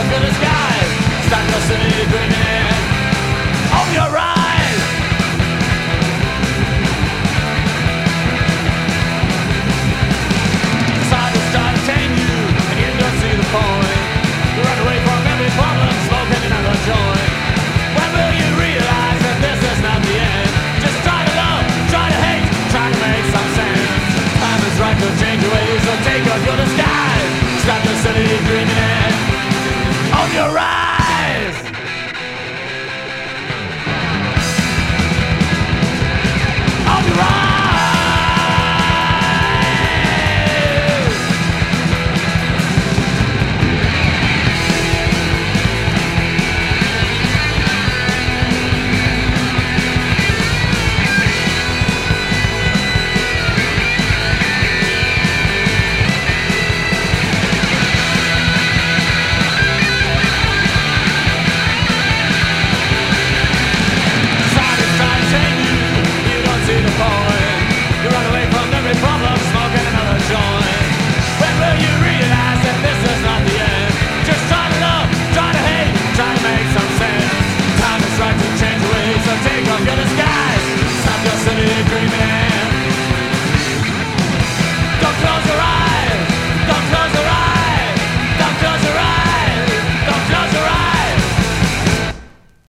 up in the sky. Start listening, grinning. Open your eyes The silence trying to tame you And you don't see the point. You run away from every problem Smoking another joint. When will you realize that this is not the end? Just try to love, try to hate Try to make some sense. Time is right to change your ways So take off your disguise. Stop the city dreaming man.